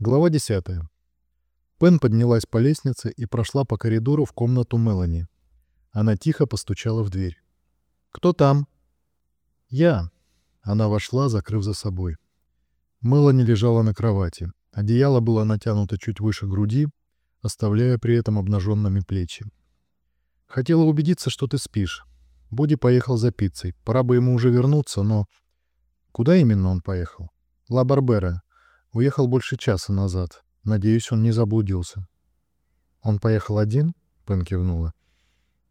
Глава 10. Пен поднялась по лестнице и прошла по коридору в комнату Мелани. Она тихо постучала в дверь. «Кто там?» «Я». Она вошла, закрыв за собой. Мелани лежала на кровати. Одеяло было натянуто чуть выше груди, оставляя при этом обнаженными плечи. «Хотела убедиться, что ты спишь. Буди поехал за пиццей. Пора бы ему уже вернуться, но...» «Куда именно он поехал?» «Ла Барбера. Уехал больше часа назад. Надеюсь, он не заблудился. Он поехал один? Пен кивнула.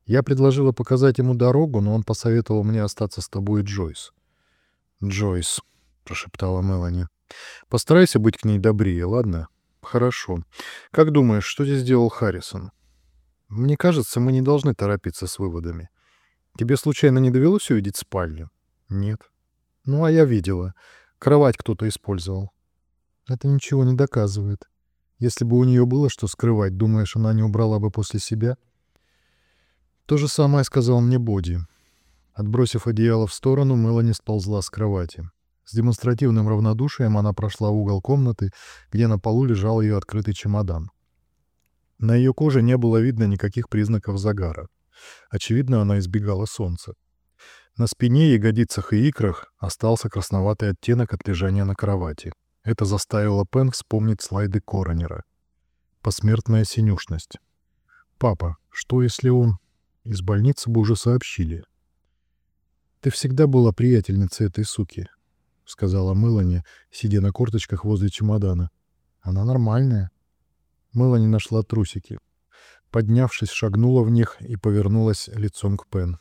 Я предложила показать ему дорогу, но он посоветовал мне остаться с тобой, Джойс. Джойс, прошептала Мелани. Постарайся быть к ней добрее, ладно? Хорошо. Как думаешь, что здесь сделал Харрисон? Мне кажется, мы не должны торопиться с выводами. Тебе случайно не довелось увидеть спальню? Нет. Ну, а я видела. Кровать кто-то использовал. Это ничего не доказывает. Если бы у нее было что скрывать, думаешь, она не убрала бы после себя? То же самое сказал мне Боди. Отбросив одеяло в сторону, Мелани сползла с кровати. С демонстративным равнодушием она прошла в угол комнаты, где на полу лежал ее открытый чемодан. На ее коже не было видно никаких признаков загара. Очевидно, она избегала солнца. На спине, ягодицах и икрах остался красноватый оттенок от лежания на кровати. Это заставило Пен вспомнить слайды Коронера. Посмертная синюшность. «Папа, что если он...» Из больницы бы уже сообщили. «Ты всегда была приятельницей этой суки», — сказала Мелани, сидя на корточках возле чемодана. «Она нормальная». Мелани нашла трусики. Поднявшись, шагнула в них и повернулась лицом к Пен.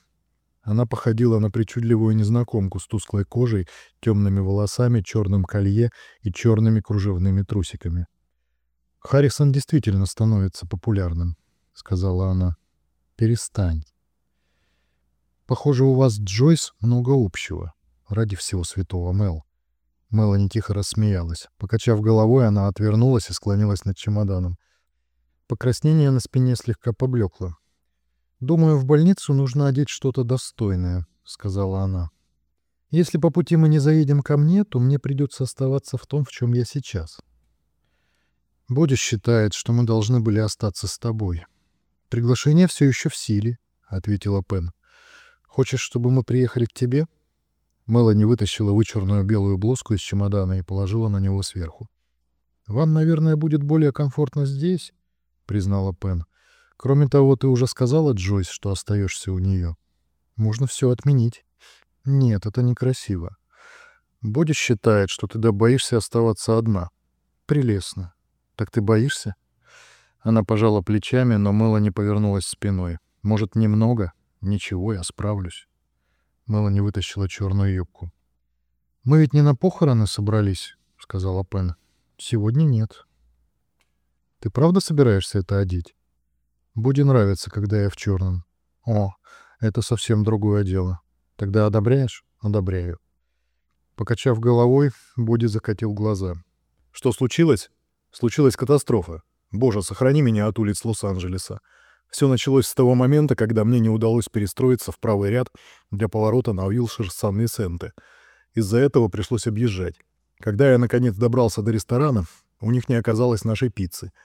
Она походила на причудливую незнакомку с тусклой кожей, темными волосами, черным колье и черными кружевными трусиками. «Харрисон действительно становится популярным», — сказала она. «Перестань». «Похоже, у вас, Джойс, много общего. Ради всего святого, Мел». Мелани тихо рассмеялась. Покачав головой, она отвернулась и склонилась над чемоданом. Покраснение на спине слегка поблекло. «Думаю, в больницу нужно одеть что-то достойное», — сказала она. «Если по пути мы не заедем ко мне, то мне придется оставаться в том, в чем я сейчас». Боди считает, что мы должны были остаться с тобой. Приглашение все еще в силе, — ответила Пен. Хочешь, чтобы мы приехали к тебе? Мелани вытащила вычурную белую блузку из чемодана и положила на него сверху. «Вам, наверное, будет более комфортно здесь», — признала Пен. Кроме того, ты уже сказала, Джойс, что остаешься у нее. Можно все отменить. Нет, это некрасиво. Боди считает, что ты да боишься оставаться одна. Прелестно. Так ты боишься? Она пожала плечами, но Мелани повернулась спиной. Может, немного? Ничего, я справлюсь. Мелани вытащила черную юбку. «Мы ведь не на похороны собрались», — сказала Пен. «Сегодня нет». «Ты правда собираешься это одеть?» Буди нравится, когда я в черном. О, это совсем другое дело. Тогда одобряешь? Одобряю. Покачав головой, Буди закатил глаза. Что случилось? Случилась катастрофа. Боже, сохрани меня от улиц Лос-Анджелеса. Все началось с того момента, когда мне не удалось перестроиться в правый ряд для поворота на Уилшир Сан-Висенте. Из-за этого пришлось объезжать. Когда я, наконец, добрался до ресторана, у них не оказалось нашей пиццы —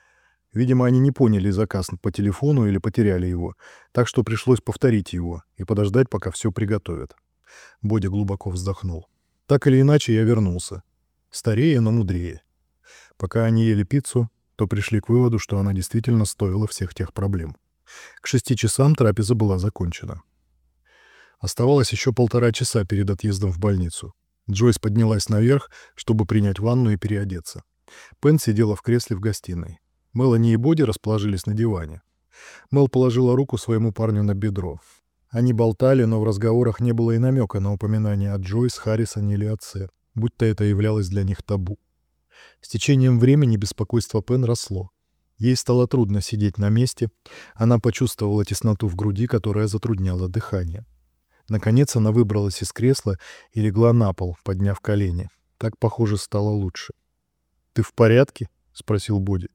Видимо, они не поняли заказ по телефону или потеряли его, так что пришлось повторить его и подождать, пока все приготовят. Бодя глубоко вздохнул. Так или иначе, я вернулся. Старее, но мудрее. Пока они ели пиццу, то пришли к выводу, что она действительно стоила всех тех проблем. К шести часам трапеза была закончена. Оставалось еще полтора часа перед отъездом в больницу. Джойс поднялась наверх, чтобы принять ванну и переодеться. Пен сидела в кресле в гостиной. Мелани и Боди расположились на диване. Мел положила руку своему парню на бедро. Они болтали, но в разговорах не было и намека на упоминание о Джойс, Харрисоне или отце, будто это являлось для них табу. С течением времени беспокойство Пен росло. Ей стало трудно сидеть на месте, она почувствовала тесноту в груди, которая затрудняла дыхание. Наконец она выбралась из кресла и легла на пол, подняв колени. Так, похоже, стало лучше. «Ты в порядке?» — спросил Боди.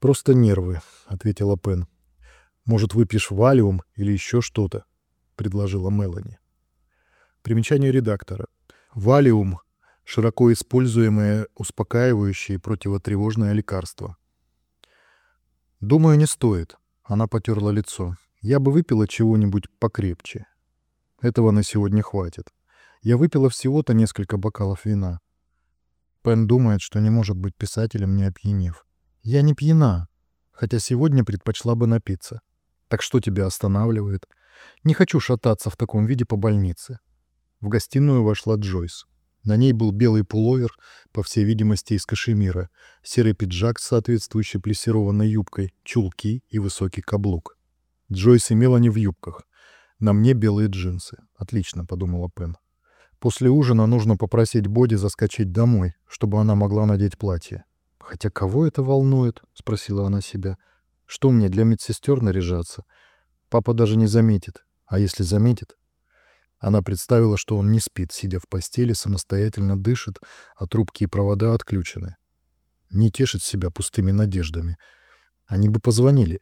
«Просто нервы», — ответила Пен. «Может, выпьешь валиум или еще что-то?» — предложила Мелани. Примечание редактора. Валиум Широко используемое успокаивающее и противотревожное лекарство. «Думаю, не стоит», — она потерла лицо. «Я бы выпила чего-нибудь покрепче. Этого на сегодня хватит. Я выпила всего-то несколько бокалов вина. Пен думает, что не может быть писателем, не опьянев. Я не пьяна, хотя сегодня предпочла бы напиться. Так что тебя останавливает? Не хочу шататься в таком виде по больнице. В гостиную вошла Джойс. На ней был белый пуловер, по всей видимости, из кашемира, серый пиджак с соответствующей плессированной юбкой, чулки и высокий каблук. Джойс имела не в юбках. На мне белые джинсы. Отлично, подумала Пен. После ужина нужно попросить Боди заскочить домой, чтобы она могла надеть платье. «Хотя кого это волнует?» — спросила она себя. «Что мне, для медсестер наряжаться? Папа даже не заметит. А если заметит?» Она представила, что он не спит, сидя в постели, самостоятельно дышит, а трубки и провода отключены. Не тешит себя пустыми надеждами. Они бы позвонили.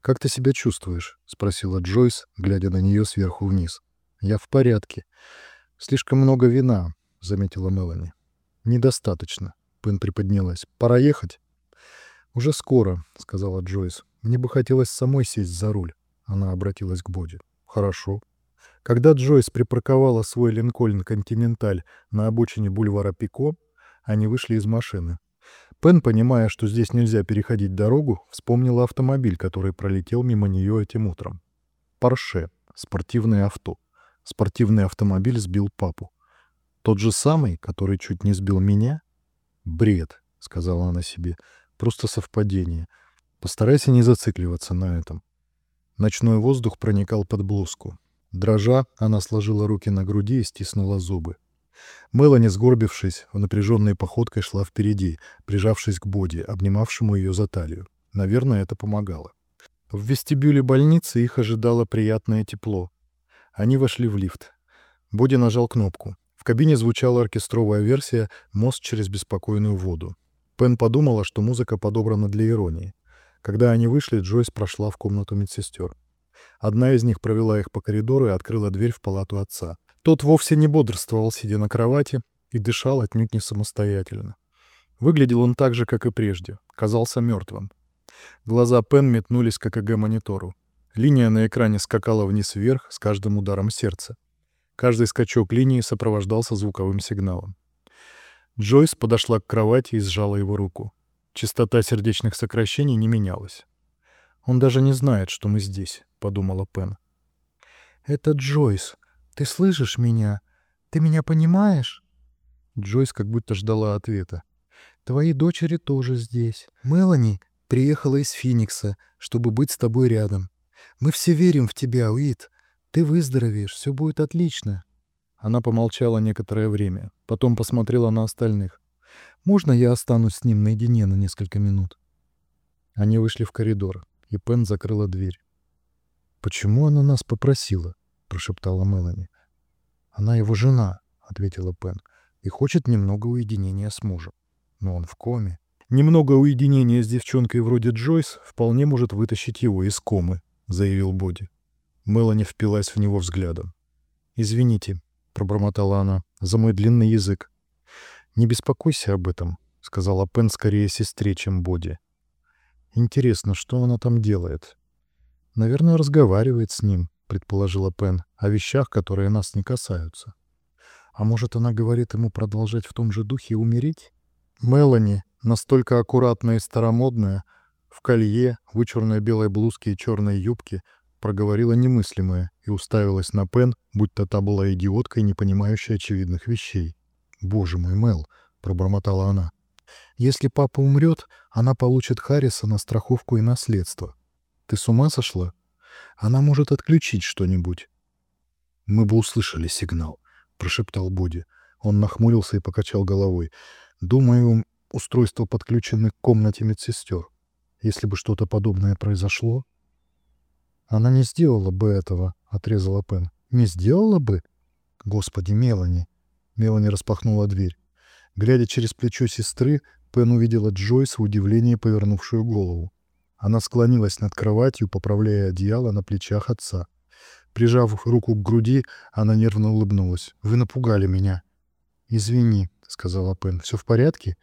«Как ты себя чувствуешь?» — спросила Джойс, глядя на нее сверху вниз. «Я в порядке. Слишком много вина», — заметила Мелани. «Недостаточно». Пен приподнялась. «Пора ехать?» «Уже скоро», — сказала Джойс. «Мне бы хотелось самой сесть за руль». Она обратилась к Боди. «Хорошо». Когда Джойс припарковала свой Линкольн Континенталь на обочине бульвара Пико, они вышли из машины. Пен, понимая, что здесь нельзя переходить дорогу, вспомнила автомобиль, который пролетел мимо нее этим утром. Порше. Спортивное авто. Спортивный автомобиль сбил папу. Тот же самый, который чуть не сбил меня? Бред, сказала она себе. Просто совпадение. Постарайся не зацикливаться на этом. Ночной воздух проникал под блузку. Дрожа, она сложила руки на груди и стиснула зубы. Мелани, сгорбившись, в напряженной походкой шла впереди, прижавшись к Боди, обнимавшему ее за талию. Наверное, это помогало. В вестибюле больницы их ожидало приятное тепло. Они вошли в лифт. Боди нажал кнопку. В кабине звучала оркестровая версия «Мост через беспокойную воду». Пен подумала, что музыка подобрана для иронии. Когда они вышли, Джойс прошла в комнату медсестер. Одна из них провела их по коридору и открыла дверь в палату отца. Тот вовсе не бодрствовал, сидя на кровати, и дышал отнюдь не самостоятельно. Выглядел он так же, как и прежде. Казался мертвым. Глаза Пен метнулись к ЭКГ-монитору. Линия на экране скакала вниз-вверх с каждым ударом сердца. Каждый скачок линии сопровождался звуковым сигналом. Джойс подошла к кровати и сжала его руку. Частота сердечных сокращений не менялась. «Он даже не знает, что мы здесь», — подумала Пен. «Это Джойс. Ты слышишь меня? Ты меня понимаешь?» Джойс как будто ждала ответа. «Твои дочери тоже здесь. Мелани приехала из Финикса, чтобы быть с тобой рядом. Мы все верим в тебя, Уит. Ты выздоровеешь, все будет отлично». Она помолчала некоторое время, потом посмотрела на остальных. «Можно я останусь с ним наедине на несколько минут?» Они вышли в коридор, и Пен закрыла дверь. «Почему она нас попросила?» — прошептала Мелани. «Она его жена», — ответила Пен, — «и хочет немного уединения с мужем. Но он в коме». «Немного уединения с девчонкой вроде Джойс вполне может вытащить его из комы», — заявил Боди. Мелани впилась в него взглядом. «Извините», — пробормотала она, — «за мой длинный язык». «Не беспокойся об этом», — сказала Пен скорее сестре, чем Боди. «Интересно, что она там делает?» «Наверное, разговаривает с ним», — предположила Пен, — «о вещах, которые нас не касаются». «А может, она говорит ему продолжать в том же духе и умереть?» Мелани, настолько аккуратная и старомодная, в колье, вычурной белой блузке и черной юбке, проговорила немыслимое и уставилась на Пен, будто та была идиоткой, не понимающей очевидных вещей. «Боже мой, Мел!» — пробормотала она. «Если папа умрет, она получит Харриса на страховку и наследство. Ты с ума сошла? Она может отключить что-нибудь». «Мы бы услышали сигнал», — прошептал Боди. Он нахмурился и покачал головой. «Думаю, устройство подключено к комнате медсестер. Если бы что-то подобное произошло...» «Она не сделала бы этого», — отрезала Пен. «Не сделала бы?» «Господи, Мелани!» Мелани распахнула дверь. Глядя через плечо сестры, Пен увидела Джойс в удивлении повернувшую голову. Она склонилась над кроватью, поправляя одеяло на плечах отца. Прижав руку к груди, она нервно улыбнулась. «Вы напугали меня». «Извини», сказала Пен. «Все в порядке?»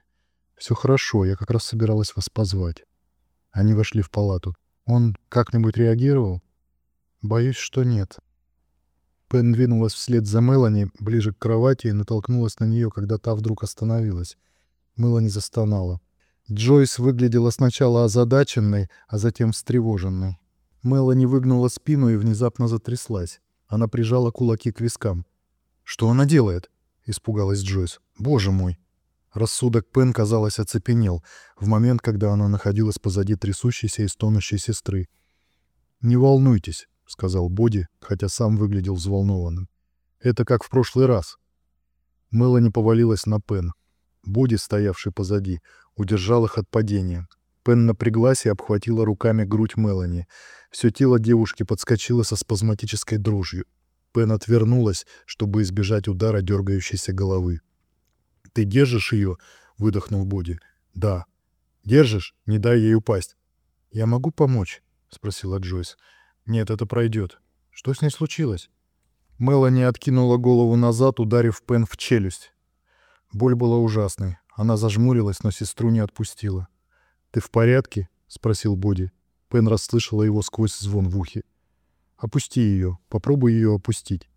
«Все хорошо, я как раз собиралась вас позвать». Они вошли в палату. «Он как-нибудь реагировал?» «Боюсь, что нет». Пен двинулась вслед за Мелани ближе к кровати и натолкнулась на нее, когда та вдруг остановилась. Мелани застонала. Джойс выглядела сначала озадаченной, а затем встревоженной. Мелани выгнула спину и внезапно затряслась. Она прижала кулаки к вискам. «Что она делает?» — испугалась Джойс. «Боже мой!» Рассудок Пен, казалось, оцепенел в момент, когда она находилась позади трясущейся и стонущей сестры. «Не волнуйтесь», — сказал Боди, хотя сам выглядел взволнованным. «Это как в прошлый раз». Мелани повалилась на Пен. Боди, стоявший позади, удержал их от падения. Пен напряглась и обхватила руками грудь Мелани. Все тело девушки подскочило со спазматической дрожью. Пен отвернулась, чтобы избежать удара дергающейся головы. «Ты держишь ее?» — выдохнул Боди. «Да». «Держишь? Не дай ей упасть». «Я могу помочь?» — спросила Джойс. «Нет, это пройдет. Что с ней случилось?» Мелани откинула голову назад, ударив Пен в челюсть. Боль была ужасной. Она зажмурилась, но сестру не отпустила. «Ты в порядке?» — спросил Боди. Пен расслышала его сквозь звон в ухе. «Опусти ее. Попробуй ее опустить».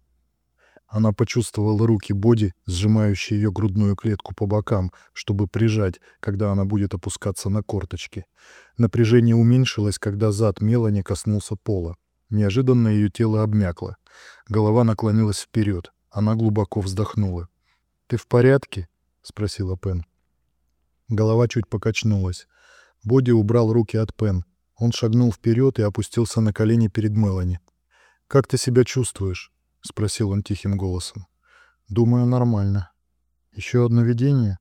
Она почувствовала руки Боди, сжимающие ее грудную клетку по бокам, чтобы прижать, когда она будет опускаться на корточки. Напряжение уменьшилось, когда зад Мелани коснулся пола. Неожиданно ее тело обмякло. Голова наклонилась вперед. Она глубоко вздохнула. «Ты в порядке?» — спросила Пен. Голова чуть покачнулась. Боди убрал руки от Пен. Он шагнул вперед и опустился на колени перед Мелани. «Как ты себя чувствуешь?» — спросил он тихим голосом. «Думаю, нормально. Еще одно видение?»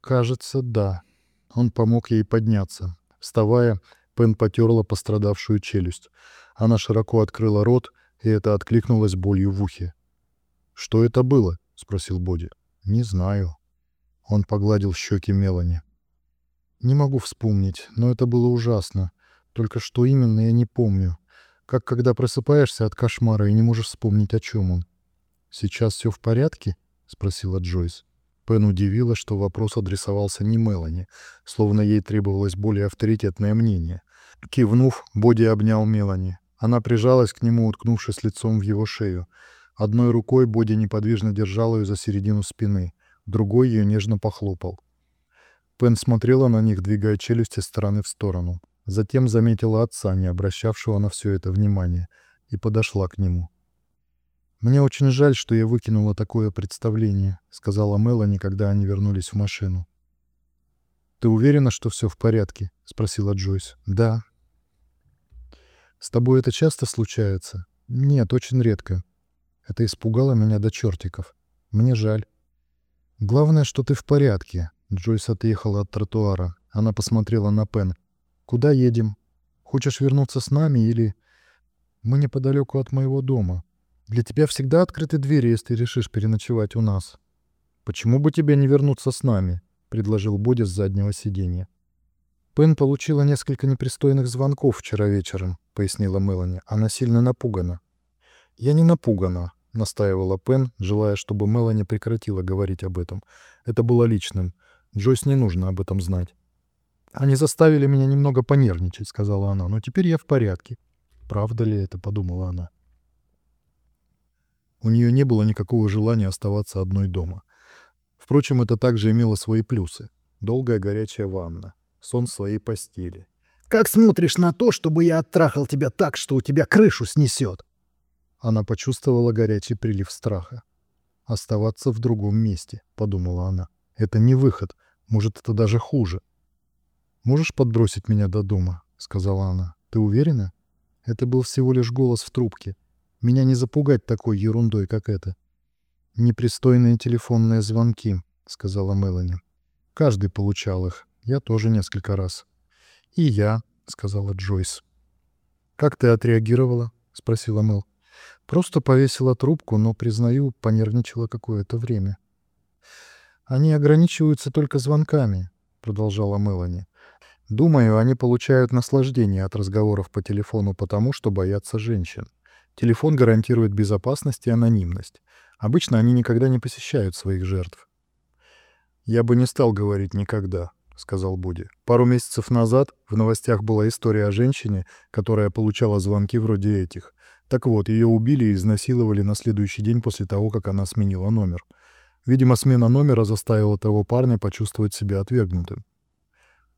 «Кажется, да». Он помог ей подняться. Вставая, Пен потерла пострадавшую челюсть. Она широко открыла рот, и это откликнулось болью в ухе. «Что это было?» — спросил Боди. «Не знаю». Он погладил щеки Мелани. «Не могу вспомнить, но это было ужасно. Только что именно я не помню. Как когда просыпаешься от кошмара и не можешь вспомнить, о чем он. «Сейчас все в порядке?» — спросила Джойс. Пен удивила, что вопрос адресовался не Мелани, словно ей требовалось более авторитетное мнение. Кивнув, Боди обнял Мелани. Она прижалась к нему, уткнувшись лицом в его шею. Одной рукой Боди неподвижно держал ее за середину спины — другой ее нежно похлопал. Пен смотрела на них, двигая челюсть из стороны в сторону. Затем заметила отца, не обращавшего на все это внимания, и подошла к нему. «Мне очень жаль, что я выкинула такое представление», — сказала Мелани, когда они вернулись в машину. «Ты уверена, что все в порядке?» — спросила Джойс. «Да». «С тобой это часто случается?» «Нет, очень редко. Это испугало меня до чертиков. Мне жаль». «Главное, что ты в порядке». Джойс отъехала от тротуара. Она посмотрела на Пен. «Куда едем? Хочешь вернуться с нами или...» «Мы неподалеку от моего дома. Для тебя всегда открыты двери, если решишь переночевать у нас». «Почему бы тебе не вернуться с нами?» — предложил Боди с заднего сиденья. «Пен получила несколько непристойных звонков вчера вечером», — пояснила Мелани. «Она сильно напугана». «Я не напугана настаивала Пен, желая, чтобы Мелани прекратила говорить об этом. Это было личным. Джойс не нужно об этом знать. «Они заставили меня немного понервничать», — сказала она, — «но теперь я в порядке». «Правда ли это?» — подумала она. У нее не было никакого желания оставаться одной дома. Впрочем, это также имело свои плюсы. Долгая горячая ванна, сон в своей постели. «Как смотришь на то, чтобы я оттрахал тебя так, что у тебя крышу снесет?» Она почувствовала горячий прилив страха. «Оставаться в другом месте», — подумала она. «Это не выход. Может, это даже хуже». «Можешь подбросить меня до дома?» — сказала она. «Ты уверена?» Это был всего лишь голос в трубке. Меня не запугать такой ерундой, как это. «Непристойные телефонные звонки», — сказала Мелани. «Каждый получал их. Я тоже несколько раз». «И я», — сказала Джойс. «Как ты отреагировала?» — спросила Мел. Просто повесила трубку, но, признаю, понервничала какое-то время. «Они ограничиваются только звонками», — продолжала Мелани. «Думаю, они получают наслаждение от разговоров по телефону потому, что боятся женщин. Телефон гарантирует безопасность и анонимность. Обычно они никогда не посещают своих жертв». «Я бы не стал говорить никогда», — сказал Буди. «Пару месяцев назад в новостях была история о женщине, которая получала звонки вроде этих. Так вот, ее убили и изнасиловали на следующий день после того, как она сменила номер. Видимо, смена номера заставила того парня почувствовать себя отвергнутым.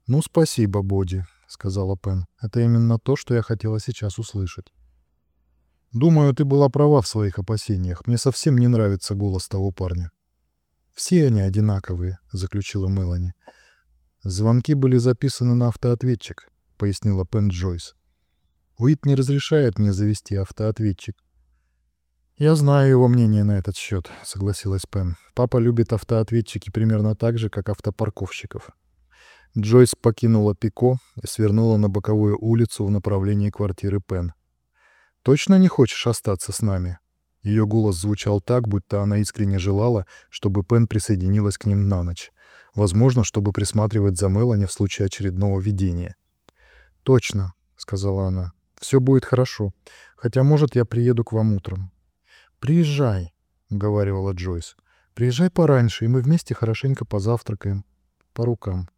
«Ну, спасибо, Боди», — сказала Пен. «Это именно то, что я хотела сейчас услышать». «Думаю, ты была права в своих опасениях. Мне совсем не нравится голос того парня». «Все они одинаковые», — заключила Мелани. «Звонки были записаны на автоответчик», — пояснила Пен Джойс. «Уит не разрешает мне завести автоответчик. «Я знаю его мнение на этот счет», — согласилась Пен. «Папа любит автоответчики примерно так же, как автопарковщиков». Джойс покинула Пико и свернула на боковую улицу в направлении квартиры Пен. «Точно не хочешь остаться с нами?» Ее голос звучал так, будто она искренне желала, чтобы Пен присоединилась к ним на ночь. Возможно, чтобы присматривать за Мелани в случае очередного видения. «Точно», — сказала она. «Все будет хорошо. Хотя, может, я приеду к вам утром». «Приезжай», — уговаривала Джойс. «Приезжай пораньше, и мы вместе хорошенько позавтракаем. По рукам».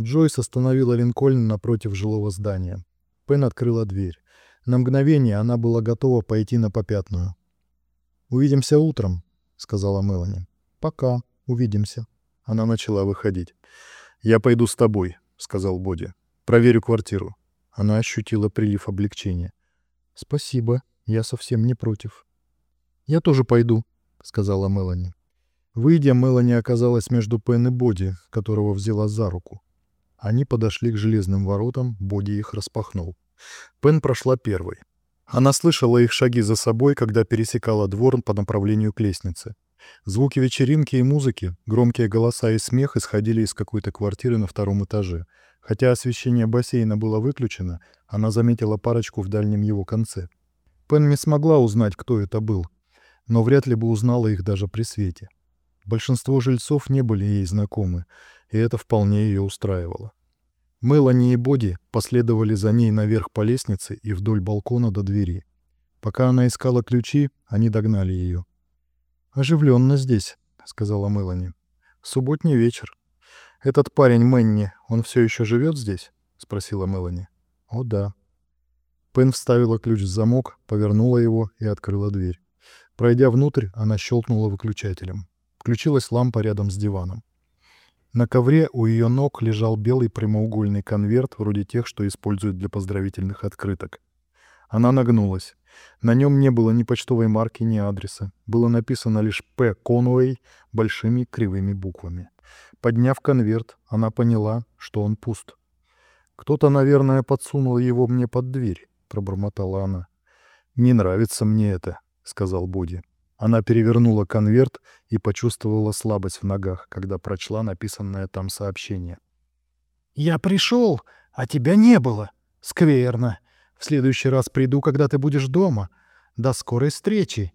Джойс остановила Линкольн напротив жилого здания. Пен открыла дверь. На мгновение она была готова пойти на попятную. «Увидимся утром», — сказала Мелани. «Пока. Увидимся». Она начала выходить. «Я пойду с тобой», — сказал Боди. «Проверю квартиру». Она ощутила прилив облегчения. «Спасибо», я совсем не против. «Я тоже пойду», — сказала Мелани. Выйдя, Мелани оказалась между Пен и Боди, которого взяла за руку. Они подошли к железным воротам, Боди их распахнул. Пен прошла первой. Она слышала их шаги за собой, когда пересекала двор по направлению к лестнице. Звуки вечеринки и музыки, громкие голоса и смех исходили из какой-то квартиры на втором этаже. Хотя освещение бассейна было выключено, она заметила парочку в дальнем его конце — Пен не смогла узнать, кто это был, но вряд ли бы узнала их даже при свете. Большинство жильцов не были ей знакомы, и это вполне ее устраивало. Мелани и Боди последовали за ней наверх по лестнице и вдоль балкона до двери. Пока она искала ключи, они догнали ее. «Оживленно здесь», — сказала Мелани. «Субботний вечер. Этот парень Мэнни, он все еще живет здесь?» — спросила Мелани. «О, да», Пен вставила ключ в замок, повернула его и открыла дверь. Пройдя внутрь, она щелкнула выключателем. Включилась лампа рядом с диваном. На ковре у ее ног лежал белый прямоугольный конверт, вроде тех, что используют для поздравительных открыток. Она нагнулась. На нем не было ни почтовой марки, ни адреса. Было написано лишь «П. Конуэй» большими кривыми буквами. Подняв конверт, она поняла, что он пуст. Кто-то, наверное, подсунул его мне под дверь пробормотала она. «Не нравится мне это», — сказал Боди. Она перевернула конверт и почувствовала слабость в ногах, когда прочла написанное там сообщение. «Я пришел, а тебя не было. Скверно. В следующий раз приду, когда ты будешь дома. До скорой встречи.